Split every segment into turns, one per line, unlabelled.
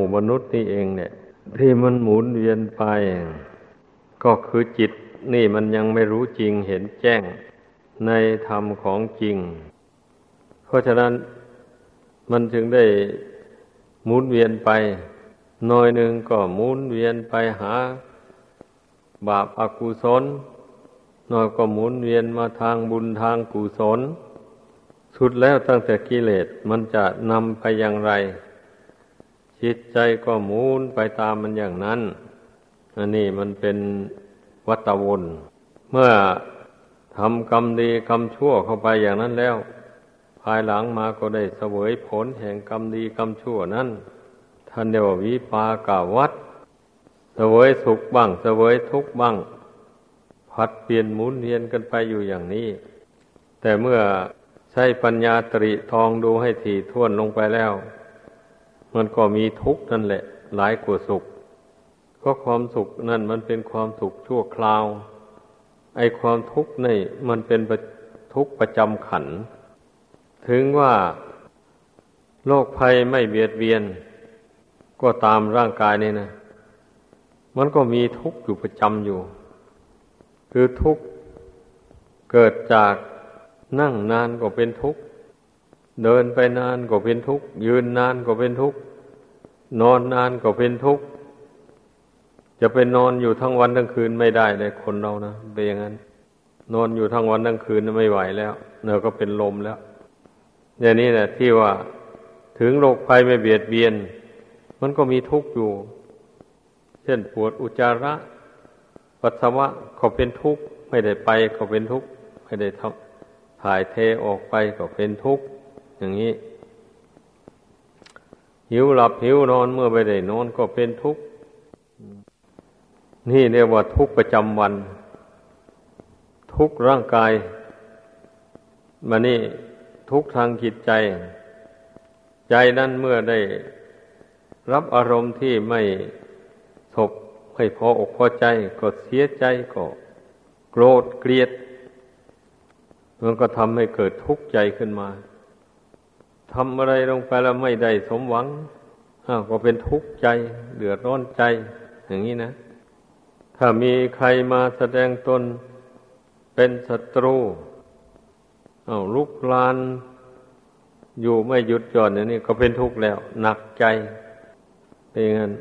มู่มนุษย์นี่เองเนี่ย ที่มันหมุนเวียนไป ก็คือจิตนี่มันยังไม่รู้จริงเห็นแจ้งในธรรมของจริง เพราะฉะนั้นมันจึงได้หมุนเวียนไปหน่อยหนึ่งก็หมุนเวียนไปหา บาปอากุศลหน่อยก็หมุนเวียนมาทางบุญทางกุศล สุดแล้วตั้งแต่กิเลสมันจะนำไปอย่างไร จิตใจก็หมุนไปตามมันอย่างนั้น อันนี้มันเป็นวัตวน เมื่อทำกรรมดีกรรมชั่วเข้าไปอย่างนั้นแล้ว ภายหลังมาก็ได้เสวยผลแห่งกรรมดีกรรมชั่วนั้นท่านเดียววิปากาวัดเสวยสุขบ้างเสวยทุกข์บ้าง ผัดเปลี่ยนหมุนเวียนกันไปอยู่อย่างนี้ แต่เมื่อใช้ปัญญาตริทองดูให้ถี่ถ้วนลงไปแล้ว มันก็มีทุกข์นั่นแหละ หลายกว่าสุขก็ความสุขนั่นมันเป็นความสุขชั่วคราว ไอความทุกข์นี่มันเป็นทุกข์ประจำขัน ถึงว่าโรคภัยไม่เบียดเบียน ก็ตามร่างกายนี่นะ มันก็มีทุกข์อยู่ประจำอยู่ คือทุกข์เกิดจากนั่งนานก็เป็นทุกข์ เดินไปนานก็เป็นทุกข์ ยืนนานก็เป็นทุกข์ นอนนานก็เป็นทุกข์ จะไปนอนอยู่ทั้งวันทั้งคืนไม่ได้เลยคนเรานะเป็นอย่างนั้น นอนอยู่ทั้งวันทั้งคืนไม่ไหวแล้วเนื้อก็เป็นลมแล้ว อย่างนี้แหละที่ว่าถึงโรคภัยไม่เบียดเบียน มันก็มีทุกข์อยู่ เช่นปวดอุจจาระปัสสาวะก็เป็นทุกข์ ไม่ได้ไปก็เป็นทุกข์ ไม่ได้ถ่ายเทออกไปก็เป็นทุกข์ อย่างนี้ หิวหลับหิวนอนเมื่อไม่ได้นอนก็เป็นทุกข์นี่เรียกว่าทุกประจำวัน ทุกร่างกายมานี่ทุกทางจิตใจ ใจนั้นเมื่อได้รับอารมณ์ที่ไม่สบไม่พออกพอใจ ก็เสียใจก็โกรธเกลียดมันก็ทำให้เกิดทุกข์ใจขึ้นมา ทำอะไรลงไปแล้วไม่ได้สมหวังก็เป็นทุกข์ใจ เดือดร้อนใจ อย่างนี้นะ ถ้ามีใครมาแสดงตนเป็นศัตรูเอาลุกลาน อยู่ไม่หยุดหย่อนอย่างนี้ก็เป็นทุกข์แล้ว หนักใจเป็นงั้น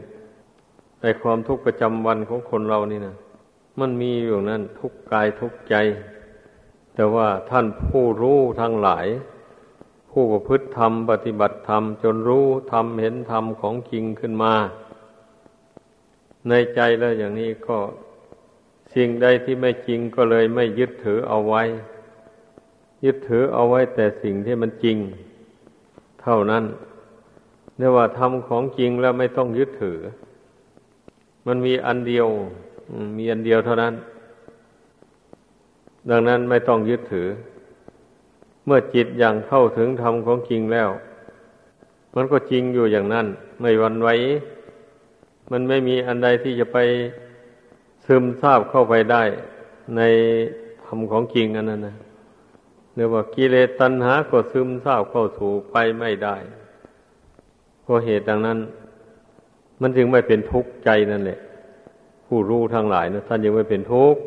ในความทุกข์ประจำวันของคนเรานี่นะมันมีอยู่นั่นทุกกายทุกใจ แต่ว่าท่านผู้รู้ทั้งหลาย ผู้ประพฤติธรรมปฏิบัติธรรมจนรู้ธรรมเห็นธรรมของจริงขึ้นมา ในใจแล้วอย่างนี้ก็สิ่งใดที่ไม่จริงก็เลยไม่ยึดถือเอาไว้ ยึดถือเอาไว้แต่สิ่งที่มันจริง เท่านั้นเรียกว่าทำของจริงแล้วไม่ต้องยึดถือ มันมีอันเดียวมีอันเดียวเท่านั้น ดังนั้นไม่ต้องยึดถือ เมื่อจิตอย่างเข้าถึงธรรมของจริงแล้ว มันก็จริงอยู่อย่างนั้น ไม่วันไหวมันไม่มีอันใดที่จะไปซึมซาบเข้าไปได้ในธรรมของจริงอันนั้นนะเรียกว่ากิเลสตัณหาก็ซึมซาบเข้าสู่ไปไม่ได้เพราะเหตุดังนั้น มันจึงไม่เป็นทุกข์ใจนั่นแหละ ผู้รู้ทั้งหลายนะท่านยังไม่เป็นทุกข์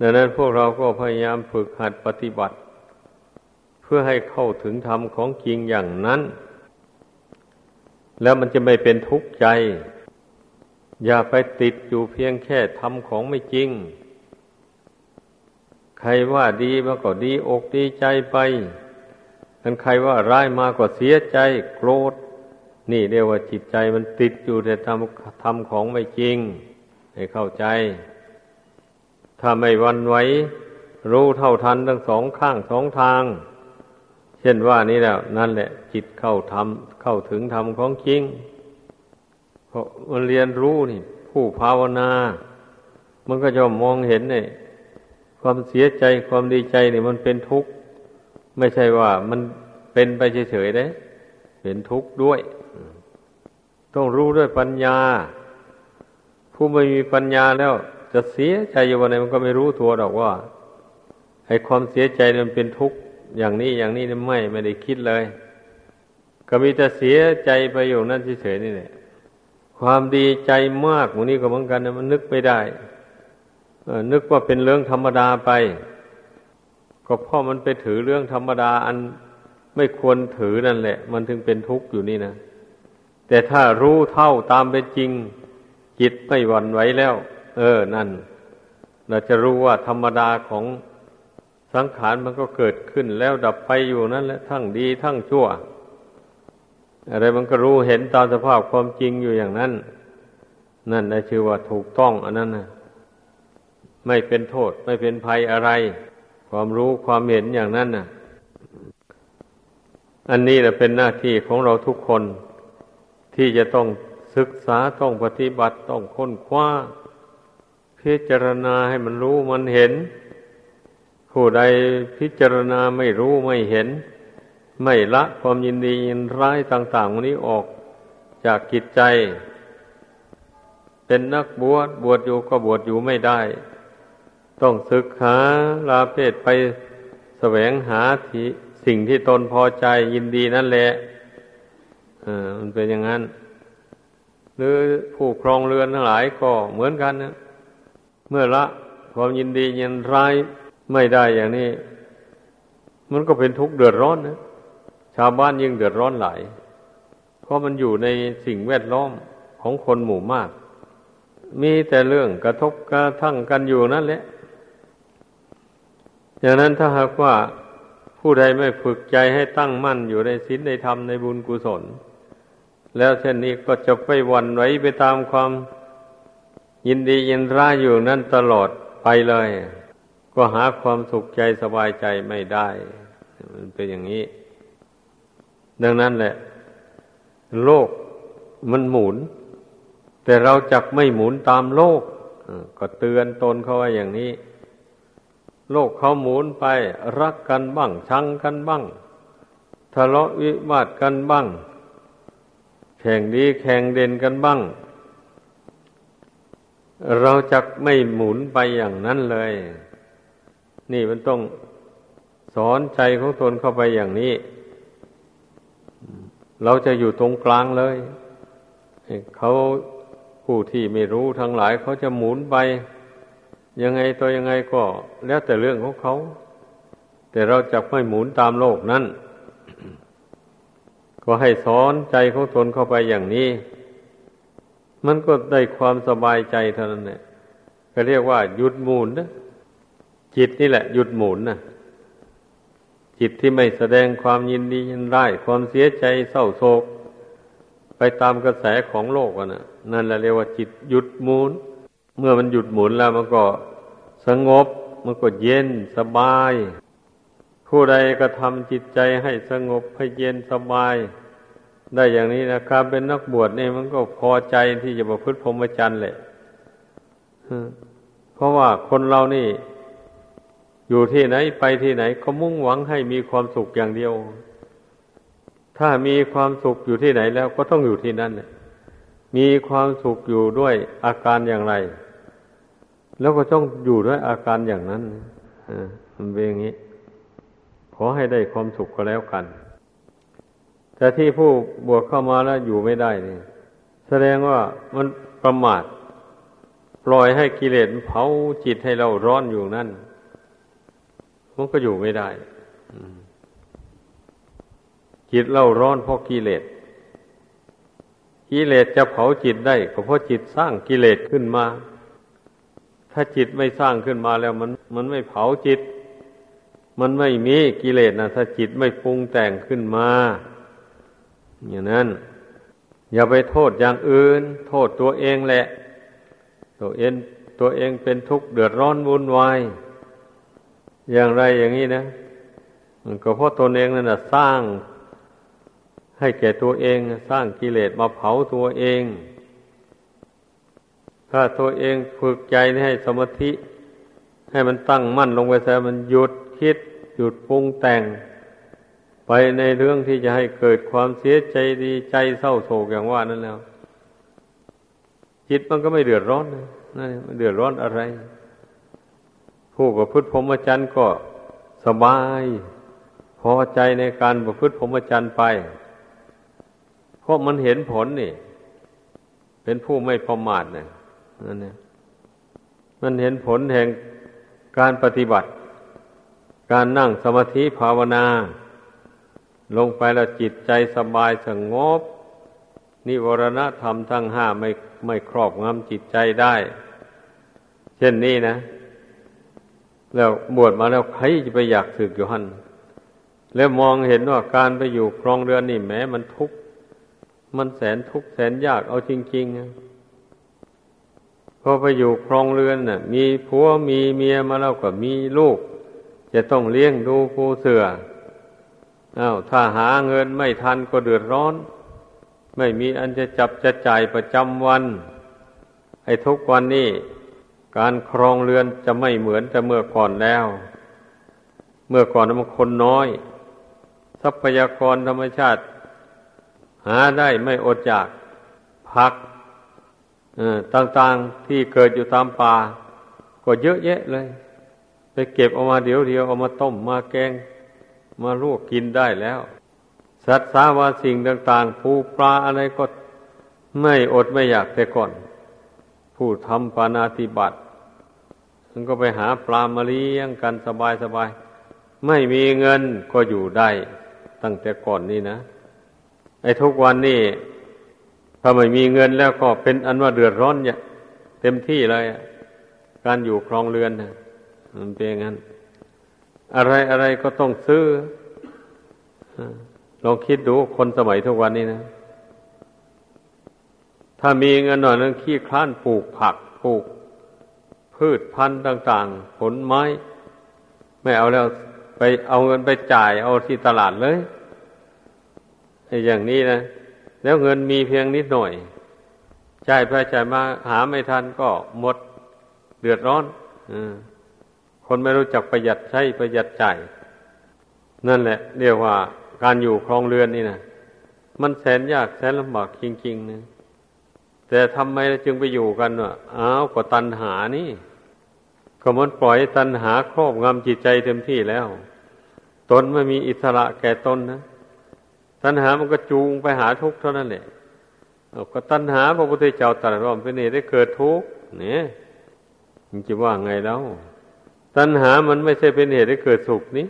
ดังนั้นพวกเราก็พยายามฝึกหัดปฏิบัติ พื่อให้เข้าถึงธรรมของจริงอย่างนั้น แล้วมันจะไม่เป็นทุกข์ใจ อย่าไปติดอยู่เพียงแค่ทำของไม่จริง ใครว่าดีมาก็ดีอกดีใจไปอันใครว่าร้ายมาก็เสียใจโกรธ นี่เรียกว่าจิตใจมันติดอยู่แต่ทำทำของไม่จริง ให้เข้าใจ ถ้าไม่วันไหวรู้เท่าทันทั้งสองข้างสองทาง เช่นว่านี่แล้ว นั่นแหละ จิตเข้าทำเข้าถึงธรรมของจริงเพราะมันเรียนรู้นี่ ผู้ภาวนา มันก็จะมองเห็นเนี่ยความเสียใจความดีใจเนี่ยมันเป็นทุกข์ ไม่ใช่ว่ามันเป็นไปเฉยๆได้เป็นทุกข์ด้วย ต้องรู้ด้วยปัญญา ผู้ไม่มีปัญญาแล้ว จะเสียใจอยู่วันไหนมันก็ไม่รู้ตัวหรอกว่าไอ้ความเสียใจมันเป็นทุกข์ อย่างนี้อย่างนี้ไม่ไม่ได้คิดเลย ก็มีแต่เสียใจไปอยู่นั่นเฉยๆนี่แหละความดีใจมากหมูนี้ก็เหมือนกันนะมันนึกไม่ได้นึกว่าเป็นเรื่องธรรมดาไป ก็เพราะมันไปถือเรื่องธรรมดาอันไม่ควรถือนั่นแหละ มันถึงเป็นทุกข์อยู่นี่นะแต่ถ้ารู้เท่าตามเป็นจริง จิตไม่หวั่นไหวแล้ว เออนั่น เราจะรู้ว่าธรรมดาของ สังขารมันก็เกิดขึ้นแล้วดับไปอยู่นั่นแหละทั้งดีทั้งชั่ว อะไรมันก็รู้เห็นตามสภาพความจริงอยู่อย่างนั้น นั่นได้ชื่อว่าถูกต้องอันนั้นนะไม่เป็นโทษไม่เป็นภัยอะไร ความรู้ความเห็นอย่างนั้นน่ะอันนี้แหละเป็นหน้าที่ของเราทุกคน ที่จะต้องศึกษาต้องปฏิบัติต้องค้นคว้า พิจารณาให้มันรู้มันเห็น ผู้ใดพิจารณาไม่รู้ไม่เห็น ไม่ละความยินดียินร้ายต่างๆวันนี้ออกจากกิจใจ เป็นนักบวชบวชอยู่ก็บวชอยู่ไม่ได้ ต้องศึกษาลาเพศไปแสวงหาที่สิ่งที่ตนพอใจยินดีนั่นแหละอ่ามันเป็นอย่างนั้นหรือผู้ครองเรือนทั้งหลายก็เหมือนกันนะเมื่อละความยินดียินร้าย ไม่ได้อย่างนี้ มันก็เป็นทุกข์เดือดร้อนนะชาวบ้านยิ่งเดือดร้อนหลาย เพราะมันอยู่ในสิ่งแวดล้อมของคนหมู่มาก มีแต่เรื่องกระทบกระทั่งกันอยู่นั่นแหละอย่างนั้นถ้าหากว่าผู้ใดไม่ฝึกใจให้ตั้งมั่นอยู่ในศีลในธรรมในบุญกุศล แล้วเช่นนี้ก็จะไปวันไหวไปตามความ ยินดียินร้ายอยู่นั่นตลอดไปเลย ก็หาความสุขใจสบายใจไม่ได้ มันเป็นอย่างนี้ ดังนั้นแหละ โลกมันหมุน แต่เราจักไม่หมุนตามโลก ก็เตือนตนเขาว่าอย่างนี้ โลกเขาหมุนไป รักกันบ้างชังกันบ้างทะเลาะวิวาทกันบ้าง แข่งดีแข่งเด่นกันบ้าง เราจะไม่หมุนไปอย่างนั้นเลย นี่มันต้องสอนใจของตนเข้าไปอย่างนี้ เราจะอยู่ตรงกลางเลย เขาผู้ที่ไม่รู้ทั้งหลายเขาจะหมุนไป ยังไงตัวยังไงก็ แล้วแต่เรื่องของเขา แต่เราจะไม่หมุนตามโลกนั้น ก็ให้สอนใจของตนเข้าไปอย่างนี้ มันก็ได้ความสบายใจเท่านั้นแหละก็เรียกว่าหยุดหมุนนะ จิตนี่แหละ หยุดหมุนนะจิตที่ไม่แสดงความยินดียินร้ายความเสียใจเศร้าโศก ไปตามกระแสของโลกนะนั่นแหละเรียกว่าจิตหยุดหมุน เมื่อมันหยุดหมุนแล้วมันก็สงบมันก็เย็นสบาย ผู้ใดก็ทำจิตใจให้สงบให้เย็นสบาย ได้อย่างนี้นะครับเป็นนักบวชนี่มันก็พอใจที่จะประพฤติพรหมจรรย์แหละเพราะว่าคนเรานี่ อยู่ที่ไหนไปที่ไหนก็มุ่งหวังให้มีความสุขอย่างเดียว ถ้ามีความสุขอยู่ที่ไหนแล้วก็ต้องอยู่ที่นั่นมีความสุขอยู่ด้วยอาการอย่างไร แล้วก็ต้องอยู่ด้วยอาการอย่างนั้นมันเป็นอย่างนี้ ขอให้ได้ความสุขก็แล้วกัน แต่ที่ผู้บวชเข้ามาแล้วอยู่ไม่ได้นี่แสดงว่ามันประมาท ปล่อยให้กิเลสเผาจิตให้เราร้อนอยู่นั่น มันก็อยู่ไม่ได้จิตเราร้อนเพราะกิเลสกิเลสจะเผาจิตได้ก็เพราะจิตสร้างกิเลสขึ้นมา ถ้าจิตไม่สร้างขึ้นมาแล้วมัน มันไม่เผาจิต มันไม่มีกิเลสนะถ้าจิตไม่ปรุงแต่งขึ้นมา อย่างนั้น อย่าไปโทษอย่างอื่น โทษตัวเองแหละ ตัวเองตัวเองเป็นทุกข์เดือดร้อนวุ่นวาย อย่างไรอย่างนี้นะก็เพราะตนเองนั่นนะสร้างให้แก่ตัวเอง สร้างกิเลสมาเผาตัวเอง ถ้าตัวเองฝึกใจให้สมาธิ ให้มันตั้งมั่นลงไปแท้มันหยุดคิด หยุดปรุงแต่ง ไปในเรื่องที่จะให้เกิดความเสียใจดีใจเศร้าโศกอย่างว่านั้นแล้ว จิตมันก็ไม่เดือดร้อนนะนั่นมันเดือดร้อนอะไร ผู้ประพฤติพรหมจรรย์ก็สบาย พอใจในการประพฤติพรหมจรรย์ไปเพราะมันเห็นผลนี่ เป็นผู้ไม่ประมาทนะนั่นเนี่ยมันเห็นผลแห่งการปฏิบัติ การนั่งสมาธิภาวนา ลงไปแล้วจิตใจสบายสงบ นิวรณธรรมทั้งห้าไม่ไม่ครอบงำจิตใจได้ เช่นนี้นะ แล้วบวชมาแล้วใครจะไปอยากสึกอยู่หันแล้วมองเห็นว่าการไปอยู่ครองเรือนนี่แม้มันทุกข์มันแสนทุกข์แสนยากเอาจริงๆพอไปอยู่ครองเรือนน่ะ มีผัวมีเมียมาแล้วก็มีลูก จะต้องเลี้ยงดูผู้เสืออา้าวถ้าหาเงินไม่ทันก็เดือดร้อน ไม่มีอันจะจับจะจ่ายประจำวัน ไอ้ทุกวันนี้ การครองเรือนจะไม่เหมือนแต่เมื่อก่อนแล้ว เมื่อก่อนมันคนน้อย ทรัพยากรธรรมชาติ หาได้ไม่อดอยากผักต่างๆที่เกิดอยู่ตามป่าก็เยอะแยะเลย ไปเก็บออกมาเดี๋ยวเดียวเอามาต้มมาแกง มาลวกกินได้แล้ว สัตว์สาวาสิ่งต่างๆปูปลาอะไรก็ไม่อดไม่อยากแต่ก่อน ผู้ทำปานาติบัติ มันก็ไปหาปลามาเลี้ยงกันสบายสบาย ไม่มีเงินก็อยู่ได้ ตั้งแต่ก่อนนี่นะ ไอ้ทุกวันนี่ถ้าไม่มีเงินแล้วก็เป็นอันว่าเดือดร้อนเนี่ยเต็มที่เลยการอยู่ครองเรือนนะมันเป็นงั้น อะไรอะไรก็ต้องซื้อลองคิดดูคนสมัยทุกวันนี้นะ ถ้ามีเงินหน่อยนึงขี้คลานปลูกผักปลูก พืชพันธุ์ต่างๆ ผลไม้ ไม่เอาแล้วไปเอาเงินไปจ่ายเอาที่ตลาดเลยไอย่างนี้นะ แล้วเงินมีเพียงนิดหน่อยจ่ายไปจ่ายมาหาไม่ทันก็หมดเดือดร้อนอคนไม่รู้จักประหยัดใช้ประหยัดจ่ายนั่นแหละ เรียกว่าการอยู่ครองเรือนนี่นะมันแสนยากแสนลำบากจริงๆนะ แต่ทำไมจึงไปอยู่กันวะอ้าวก็ตัณหานี่ก็มันปล่อยตัณหาครอบงำจิตใจเต็มที่แล้ว ตนไม่มีอิสระแก่ตนนะ ตัณหามันก็จูงไปหาทุกข์เท่านั้นแหละก็ตัณหาพระพุทธเจ้าตรัสว่าเป็นเหตุให้เกิดทุกข์เนี่ยมันจะว่าไงแล้ว ตัณหามันไม่ใช่เป็นเหตุให้เกิดสุขนี้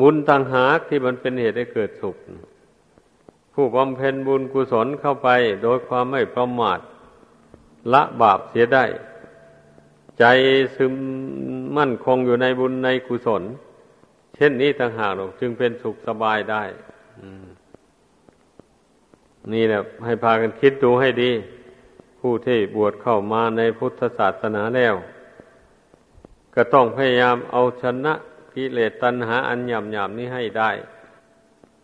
บุญต่างหากที่มันเป็นเหตุให้เกิดสุข ผู้บำเพ็ญบุญกุศลเข้าไปโดยความไม่ประมาท ละบาปเสียได้ ใจซึมมั่นคงอยู่ในบุญในกุศล เช่นนี้ต่างหากหรอกจึงเป็นสุขสบายได้นี่แหละให้พากันคิดดูให้ดี ผู้ที่บวชเข้ามาในพุทธศาสนาแล้ว ก็ต้องพยายามเอาชนะกิเลสตัณหาอันหยาบหยาบนี้ให้ได้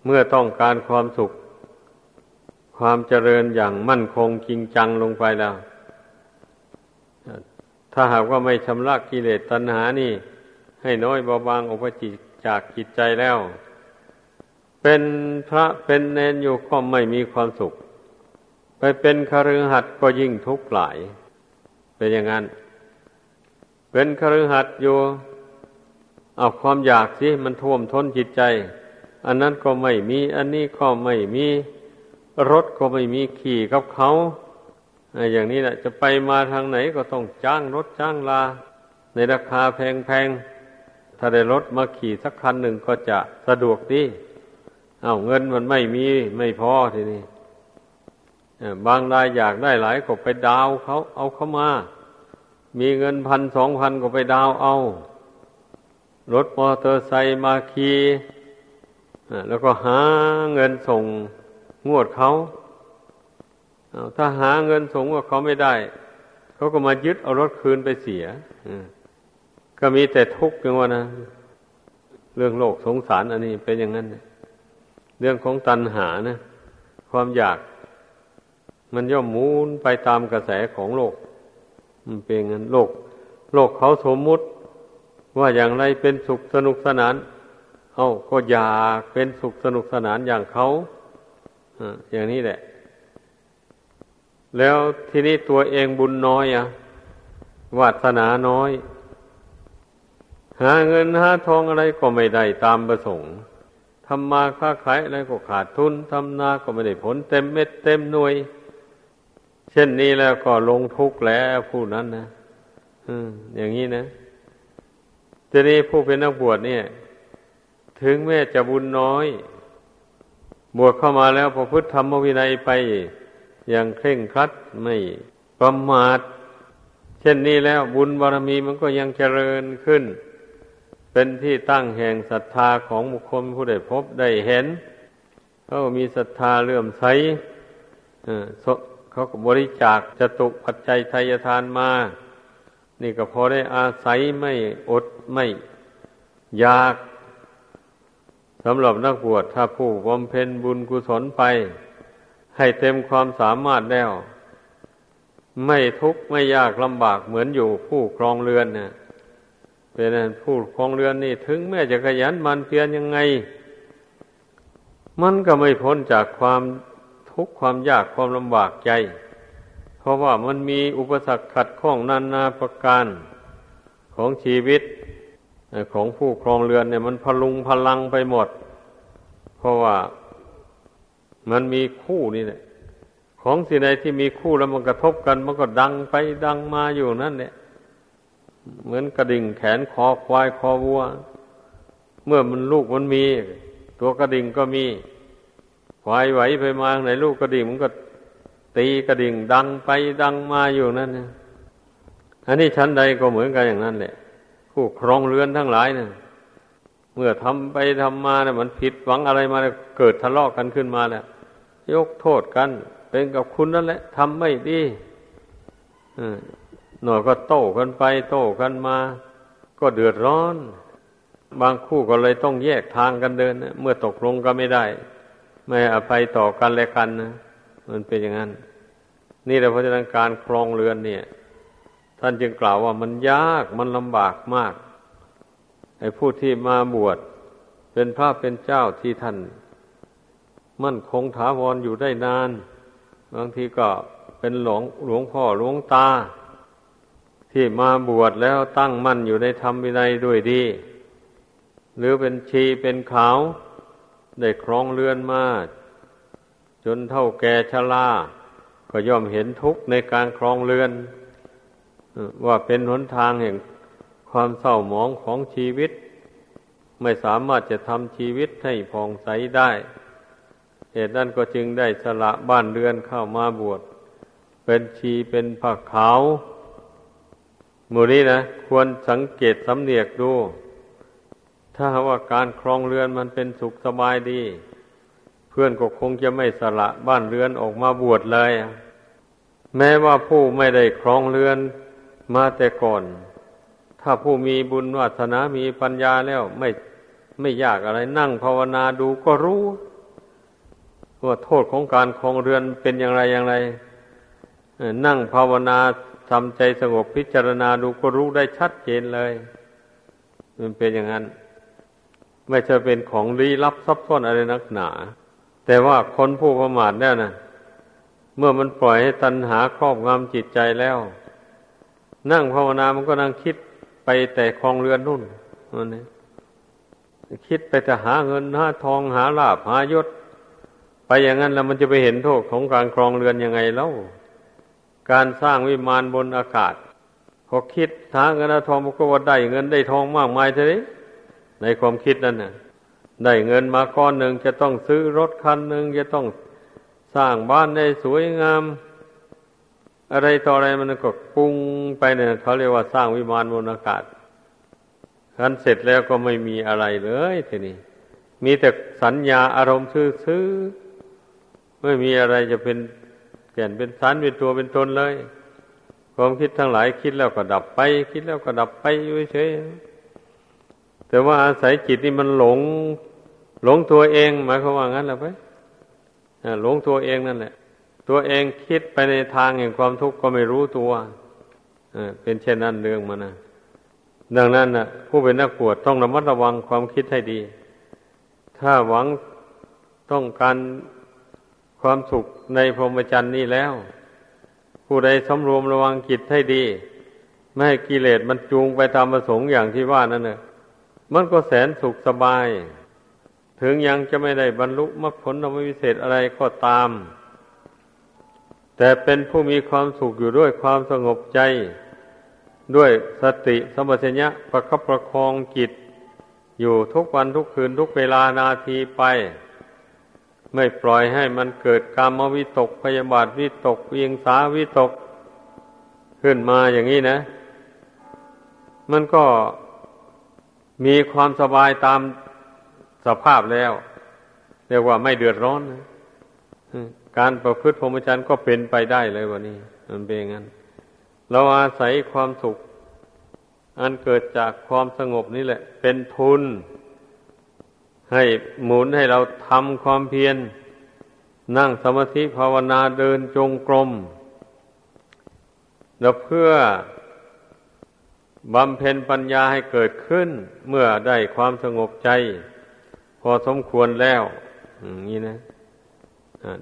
เมื่อต้องการความสุข ความเจริญอย่างมั่นคงจริงจังลงไปแล้ว ถ้าหากว่าไม่ชำระกิเลสตัณหานี่ ให้น้อยเบาบางออกไปจากจิตใจแล้ว เป็นพระเป็นเนนอยู่ก็ไม่มีความสุข ไปเป็นคฤหัสถ์ก็ยิ่งทุกข์หลาย เป็นอย่างนั้น เป็นคฤหัสถ์อยู่เอาความอยากสิมันท่วมท้นจิตใจ อันนั้นก็ไม่มี อันนี้ก็ไม่มี รถก็ไม่มีขี่กับเขาอย่างนี้แหละจะไปมาทางไหนก็ต้องจ้างรถจ้างลา ในราคาแพงๆถ้าได้รถมาขี่สักคันหนึ่งก็จะสะดวกดีเอาเงินมันไม่มีไม่พอทีนี้บางรายอยากได้หลายก็ไปดาวเขาเอาเข้ามา มีเงินพันสองพันก็ไปดาวเอา รถมอเตอร์ไซค์มาขี่แล้วก็หาเงินส่ง งวดเขาถ้าหาเงินสงว่าเขาไม่ได้ เขาก็มายึดเอารถคืนไปเสียก็มีแต่ทุกข์กันว่านะ เรื่องโลกสงสารอันนี้เป็นอย่างนั้นเรื่องของตัณหานะ ความอยาก มันย่อมมูนไปตามกระแสของโลก มันเป็นงั้นโลก โลกเขาสมมุติ ว่าอย่างไรเป็นสุขสนุกสนาน เอ้าก็อยากเป็นสุขสนุกสนานอย่างเขา อย่างนี้แหละ แล้วทีนี้ตัวเองบุญน้อยอะวาสนาน้อย หาเงินหาทองอะไรก็ไม่ได้ตามประสงค์ทำมาค้าขายอะไรก็ขาดทุนทำนาก็ไม่ได้ผลเต็มเม็ดเต็มหน่วย เช่นนี้แล้วก็ลงทุกข์แล้วผู้นั้นนะอย่างนี้นะทีนี้ผู้เป็นนักบวชเนี่ย ถึงแม้จะบุญน้อย บวชเข้ามาแล้วพอพุทธธรรมวินัยไปอย่างเคร่งครัดไม่ประมาทเช่นนี้แล้วบุญบารมีมันก็ยังเจริญขึ้น เป็นที่ตั้งแห่งศรัทธาของบุคคลผู้ได้พบได้เห็นเขามีศรัทธาเลื่อมใสเขาก็บริจาคจตุปัจจัยทายทานมา นี่ก็พอได้อาศัยไม่อดไม่ อยาก สำหรับนักบวชถ้าผู้บำเพ็ญบุญกุศลไป ให้เต็มความสามารถแล้ว ไม่ทุกข์ไม่ยากลำบากเหมือนอยู่ผู้ครองเรือนเนี่ยเป็นผู้ครองเรือนนี่ถึงแม้จะขยันมันเพียรยังไง มันก็ไม่พ้นจากความทุกข์ความยากความลำบากใจ เพราะว่ามันมีอุปสรรคขัดข้องนานาประการของชีวิต ของผู้ครองเรือนเนี่ยมันพลุงพลังไปหมด เพราะว่ามันมีคู่นี่แหละของสิ่งใดที่มีคู่แล้วมันกระทบกัน มันก็ดังไปดังมาอยู่นั่นเนี่ยเหมือนกระดิ่งแขนคอควายคอวัว เมื่อมันลูกมันมี ตัวกระดิ่งก็มี ควายไหวไปมาไหนลูกกระดิ่งมันก็ตีกระดิ่งดังไปดังมาอยู่นั่นเนะอันนี้ชั้นใดก็เหมือนกันอย่างนั้นแหละ ผู้ครองเรือนทั้งหลายเนะ่ยเมื่อทำไปทำมาเนะี่ยมันผิดหวังอะไรมาเกิดทะเลาะกันขึ้นมาแล้วยกโทษกัน เป็นกับคุณนั่นแหละทำไม่ดีหน่อยก็โต้กันไป โต้กันมา ก็เดือดร้อน บางคู่ก็เลยต้องแยกทางกันเดินนะเมื่อตกลงก็ไม่ได้ ไม่อภัยต่อกันและกันนะมันเป็นอย่างนั้น นี่แหละเพราะฉะนั้นการครองเรือนเนี่ย ท่านจึงกล่าวว่ามันยากมันลำบากมากไอ้ผู้ที่มาบวชเป็นพระเป็นเจ้าที่ท่าน มั่นคงถาวรอยู่ได้นาน บางทีก็เป็นหลวงหลวงพ่อหลวงตา ที่มาบวชแล้วตั้งมั่นอยู่ในธรรมวินัยด้วยดี หรือเป็นชีเป็นขาว ได้ครองเรือนมาจนเท่าแก่ชราก็ย่อมเห็นทุกข์ในการครองเรือน ว่าเป็นหนทางแห่งความเศร้าหมองของชีวิต ไม่สามารถจะทำชีวิตให้ผ่องใสได้ เหตุนั้นก็จึงได้สละบ้านเรือนเข้ามาบวช เป็นชีเป็นผักขาวมูนี้นะ ควรสังเกตสำเนียกดู ถ้าว่าการครองเรือนมันเป็นสุขสบายดี เพื่อนก็คงจะไม่สละบ้านเรือนออกมาบวชเลย แม้ว่าผู้ไม่ได้ครองเรือน มาแต่ก่อน ถ้าผู้มีบุญวาสนามีปัญญาแล้วไม่ไม่ยากอะไรนั่งภาวนาดูก็รู้ ว่าโทษของการคองเรือนเป็นอย่างไรอย่างไร นั่งภาวนาทำใจสงบพิจารณาดูก็รู้ได้ชัดเจนเลย มันเป็นอย่างนั้น ไม่ใช่เป็นของลี้ลับซับซ้อนอะไรนักหนา แต่ว่าคนผู้ประมาทแล้วนะเมื่อมันปล่อยให้ตัณหาครอบงำจิตใจแล้ว นั่งภาวนามันก็นั่งคิดไปแต่คลองเรือนนู่นนั่นเองคิดไปแต่หาเงินหาทองหาลาภหายศ ไปอย่างนั้นแล้วมันจะไปเห็นโทษของการครองเรือนยังไงแล้วการสร้างวิมานบนอากาศพอคิดหาเงินหาทองมันก็ว่าได้เงินได้ทองมากมายเท่านี้ในความคิดนั่นน่ะได้เงินมาก้อนหนึ่งจะต้องซื้อรถคันหนึ่งจะต้องสร้างบ้านได้สวยงาม อะไรต่ออะไรมันก็ปุ้งไปเนี่ยเขาเรียกว่าสร้างวิมานบนอากาศคันเสร็จแล้วก็ไม่มีอะไรเลยทีนี้มีแต่สัญญาอารมณ์ซื้อๆไม่มีอะไรจะเป็นแก่นเป็นสารเป็นตัวเป็นตนเลย ความคิดทั้งหลายคิดแล้วก็ดับไป คิดแล้วก็ดับไปอยู่เฉยแต่ว่าอาศัยจิตนี่มันหลง หลงตัวเองหมายความว่างั้นหรือไปหลงตัวเองนั่นแหละ ตัวเองคิดไปในทางแห่งความทุกข์ก็ไม่รู้ตัวเป็นเช่นนั้นเรื่องมันนะดังนั้นนะผู้เป็นนักปวดต้องระมัดระวังความคิดให้ดี ถ้าหวังต้องการความสุขในพรหมจรรย์นี้แล้ว ผู้ใดสำรวมระวังจิตให้ดี ไม่ให้กิเลสมันจูงไปตามประสงค์อย่างที่ว่านั่นเนอะมันก็แสนสุขสบาย ถึงยังจะไม่ได้บรรลุมรรคผลธรรมวิเศษอะไรก็ตาม แต่เป็นผู้มีความสุขอยู่ด้วยความสงบใจ ด้วยสติสมัชัญญะประคับประคองจิต อยู่ทุกวันทุกคืนทุกเวลานาทีไป ไม่ปล่อยให้มันเกิดกรรมวิตกพยาบาทวิตกเวียงสาวิตก ขึ้นมาอย่างนี้นะ มันก็มีความสบายตามสภาพแล้ว เรียกว่าไม่เดือดร้อนนะ การประพฤติพรหมจรรย์ก็เป็นไปได้เลยวันนี้ มันเป็นงั้น เราอาศัยความสุข อันเกิดจากความสงบนี่แหละ เป็นทุน ให้หมุนให้เราทำความเพียรนั่งสมาธิภาวนาเดินจงกรมแล้วเพื่อบำเพ็ญปัญญาให้เกิดขึ้น เมื่อได้ความสงบใจ พอสมควรแล้วอย่างนี้นะ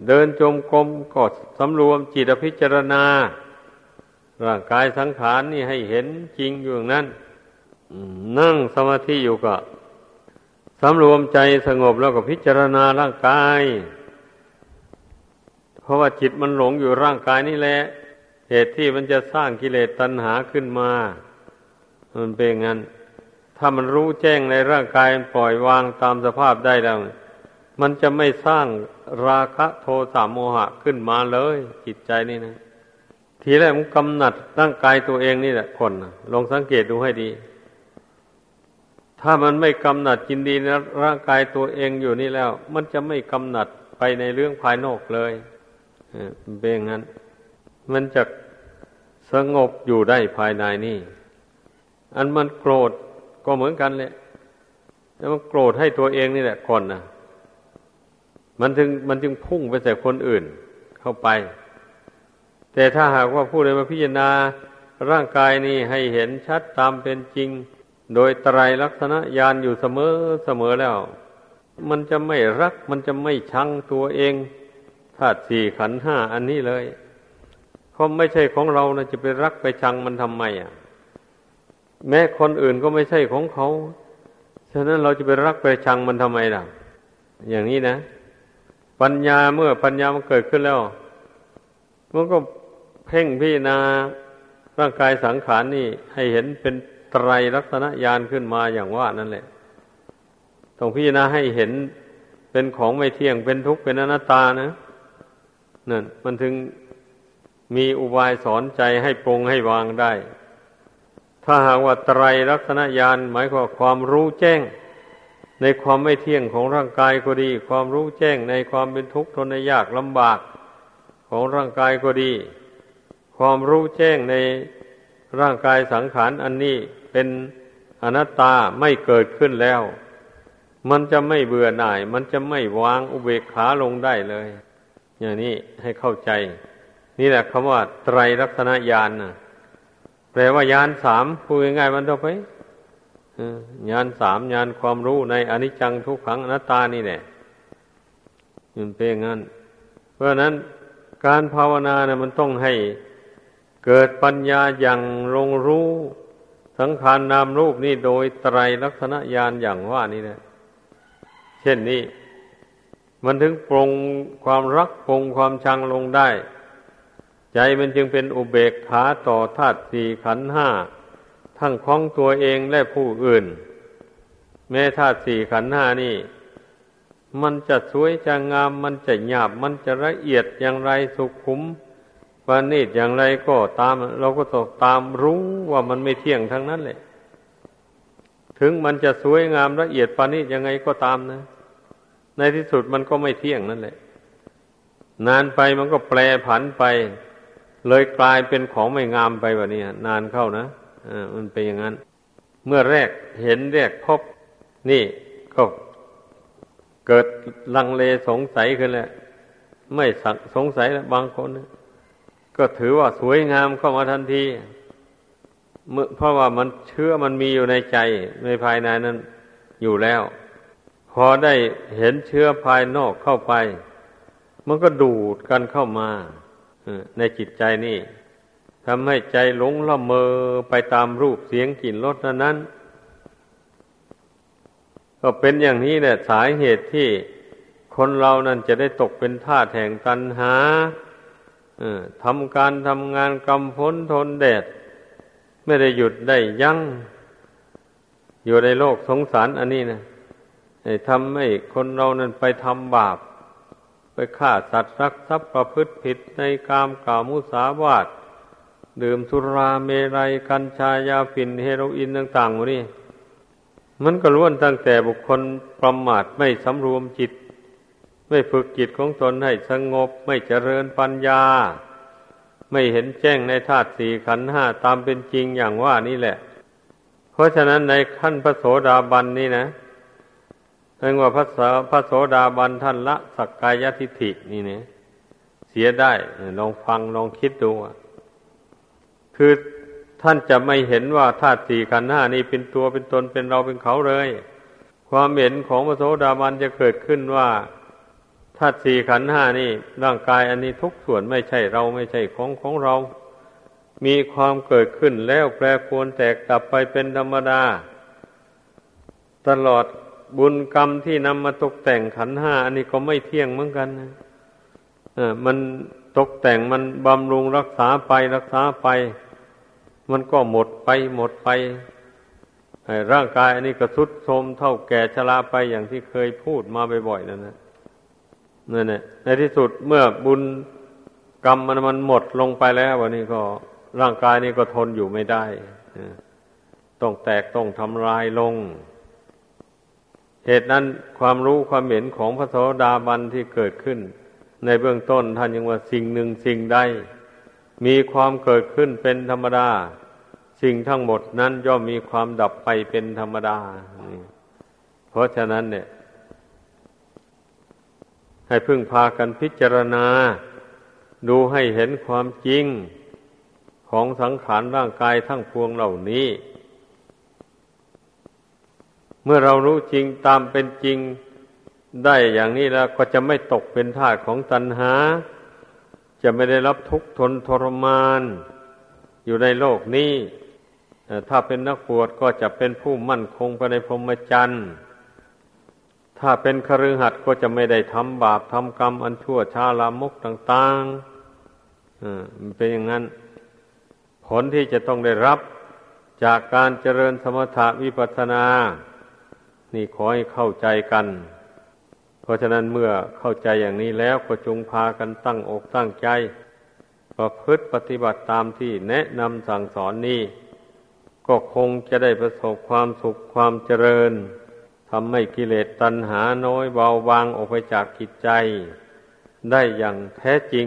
เดินจมกรมกดสำรวมจิตพิจารณา ร่างกายสังขารนี่ให้เห็นจริงอยู่นั้นนั่งสมาธิอยู่ก็สำรวมใจสงบแล้วก็พิจารณาร่างกาย เพราะว่าจิตมันหลงอยู่ร่างกายนี่แหละ เหตุที่มันจะสร้างกิเลสตัณหาขึ้นมา มันเป็นงั้น ถ้ามันรู้แจ้งในร่างกายปล่อยวางตามสภาพได้แล้ว มันจะไม่สร้าง ราคะโทสะโมหะขึ้นมาเลย จิตใจนี่นะ ทีแรกมันกำหนัดร่างกายตัวเองนี่แหละคนลองสังเกตดูให้ดี ถ้ามันไม่กำหนัดจินดีนะร่างกายตัวเองอยู่นี่แล้ว มันจะไม่กำหนัดไปในเรื่องภายนอกเลยเป็นงั้น มันจะสงบอยู่ได้ภายในนี่ อันมันโกรธก็เหมือนกันเลยแล้วมันโกรธให้ตัวเองนี่แหละก่อนนะ มันจึงมันจึงพุ่งไปใส่คนอื่นเข้าไป แต่ถ้าหากว่าผู้ใดมาพิจารณาร่างกายนี้ให้เห็นชัดตามเป็นจริง โดยไตรลักษณะญาณอยู่เสมอเสมอแล้ว มันจะไม่รัก มันจะไม่ชังตัวเองธาตุสี่ขันห้าอันนี้เลยเพราไม่ใช่ของเรานะจะไปรักไปชังมันทำไมอะ แม้คนอื่นก็ไม่ใช่ของเขา ฉะนั้นเราจะไปรักไปชังมันทำไมล่ะ อย่างนี้นะ ปัญญาเมื่อปัญญามันเกิดขึ้นแล้ว มันก็เพ่งพิจารณาร่างกายสังขารนี่ให้เห็นเป็นไตรลักษณะญาณขึ้นมาอย่างว่านั่นแหละต้องพิจารณาให้เห็นเป็นของไม่เที่ยงเป็นทุกข์เป็นอนัตตานะนั่นมันถึงมีอุบายสอนใจให้ปรงให้วางได้ ถ้าหากว่าไตรลักษณญาณหมายความความรู้แจ้ง ในความไม่เที่ยงของร่างกายก็ดี ความรู้แจ้งในความเป็นทุกข์ทนยากลำบากของร่างกายก็ดี ความรู้แจ้งในร่างกายสังขารอันนี้เป็นอนัตตาไม่เกิดขึ้นแล้ว มันจะไม่เบื่อหน่าย มันจะไม่วางอุเบกขาลงได้เลย อย่างนี้ให้เข้าใจ นี่แหละคำว่าไตรลักษณญาณนะแปลว่ายานสามพูดง่ายๆมันต้องไป ยานสามยานความรู้ในอนิจจังทุกขังอนัตตานี่แหละมันเป็นงั้น เพราะนั้นการภาวนาเนี่ยมันต้องให้เกิดปัญญาอย่างลงรู้สังขารนามรูปนี่โดยไตรลักษณะญาณอย่างว่านี่แหละเช่นนี้ มันถึงปรงความรักปรงความชังลงได้ ใจมันจึงเป็นอุเบกขาต่อธาตุสี่ขันห้า ทั้งของตัวเองและผู้อื่น แม้ธาตุสี่ขันห้านี่ มันจะสวยจะงาม มันจะหยาบ มันจะละเอียดอย่างไรสุขุมปานิดอย่างไรก็ตาม เราก็ต้องตามรู้ว่ามันไม่เที่ยงทั้งนั้นแหละถึงมันจะสวยงามละเอียดปานิดยังไงก็ตามนะ ในที่สุดมันก็ไม่เที่ยงนั่นแหละ นานไปมันก็แปรผันไป เลยกลายเป็นของไม่งามไปแบบนี้นานเข้านะ มันเป็นอย่างนั้น เมื่อแรกเห็นแรกพบ นี่ก็เกิดลังเลสงสัยขึ้นแล้วไม่สงสัยแล้วบางคน ก็ถือว่าสวยงามเข้ามาทันทีเมื่อเพราะว่ามันเชื่อมันมีอยู่ในใจในภายในนั้นอยู่แล้ว พอได้เห็นเชื้อภายนอกเข้าไป มันก็ดูดกันเข้ามาในจิตใจนี่ ทำให้ใจหลงละเมอไปตามรูปเสียงกลิ่นรสนั้น ก็เป็นอย่างนี้แหละสาเหตุที่คนเรานั้นจะได้ตกเป็นท่าแห่งตันหาทำการทำงานกำพ้นทนแดด ไม่ได้หยุดได้ยัง้งอยู่ในโลกสงสารอันนี้นะทำให้คนเรานั้นไปทำบาป ไปฆ่าสัตว์รักทรัพย์ประพฤติผิดในกามกล่าวมุสาวาท ดื่มสุราเมรัยกัญชายาฝิ่นเฮโรอีนต่างๆวนี่มันก็ล้วนตั้งแต่บุคคลประมาทไม่สำรวมจิต ไม่ฝึกจิตของตนให้สงบ ไม่เจริญปัญญา ไม่เห็นแจ้งในธาตุสี่ขันห้าตามเป็นจริงอย่างว่านี่แหละ เพราะฉะนั้นในขั้นพระโสดาบันนี่นะเรียกว่าพระพระโสดาบันท่านละสักกายทิฏฐินี่เนี่ยเสียได้ลองฟังลองคิดดู คือท่านจะไม่เห็นว่าธาตุสี่ขันธ์ห้านี้เป็นตัวเป็นตนเป็นเราเป็นเขาเลย ความเห็นของพระโสดาบันจะเกิดขึ้นว่าธาตุสี่ขันธ์ห้านี่ร่างกายอันนี้ทุกส่วนไม่ใช่เราไม่ใช่ของของเรา มีความเกิดขึ้นแล้วแปรปรวนแตกดับไปเป็นธรรมดา ตลอดบุญกรรมที่นำมาตกแต่งขันห้าอันนี้ก็ไม่เที่ยงเหมือนกันนะมันตกแต่งมันบำรุงรักษาไปรักษาไป มันก็หมดไปหมดไปร่างกายอันนี้ก็ทุดโทรมเท่าแก่ชราไปอย่างที่เคยพูดมาบ่อยๆนั่นนะนั่นแหละในที่สุดเมื่อบุญกรรมมันมันหมดลงไปแล้ววันนี้ก็ร่างกายนี้ก็ทนอยู่ไม่ได้ต้องแตกต้องทำลายลง เหตุนั้นความรู้ความเห็นของพระโสดาบันที่เกิดขึ้น ในเบื้องต้นท่านยังว่าสิ่งหนึ่งสิ่งใด มีความเกิดขึ้นเป็นธรรมดา สิ่งทั้งหมดนั้นย่อมมีความดับไปเป็นธรรมดา เพราะฉะนั้นเนี่ย ให้พึ่งพากันพิจารณา ดูให้เห็นความจริงของสังขารร่างกายทั้งพวงเหล่านี้ เมื่อเรารู้จริงตามเป็นจริงได้อย่างนี้แล้วก็จะไม่ตกเป็นทาสของตัณหา จะไม่ได้รับทุกข์ทนทรมาน อยู่ในโลกนี้ถ้าเป็นนักบวชก็จะเป็นผู้มั่นคงไปในพรหมจรรย์ถ้าเป็นคฤหัสถ์ก็จะไม่ได้ทำบาปทำกรรมอันชั่วช้าลามกต่างๆมันเป็นอย่างนั้น ผลที่จะต้องได้รับจากการเจริญสมถะวิปัสสนา นี่ขอให้เข้าใจกัน เพราะฉะนั้นเมื่อเข้าใจอย่างนี้แล้วก็จงพากันตั้งอกตั้งใจ ประพฤติปฏิบัติตามที่แนะนำสั่งสอนนี้ ก็คงจะได้ประสบความสุขความเจริญทำให้กิเลสตัณหาน้อยเบาบางออกไปจากกิจใจ ได้อย่างแท้จริง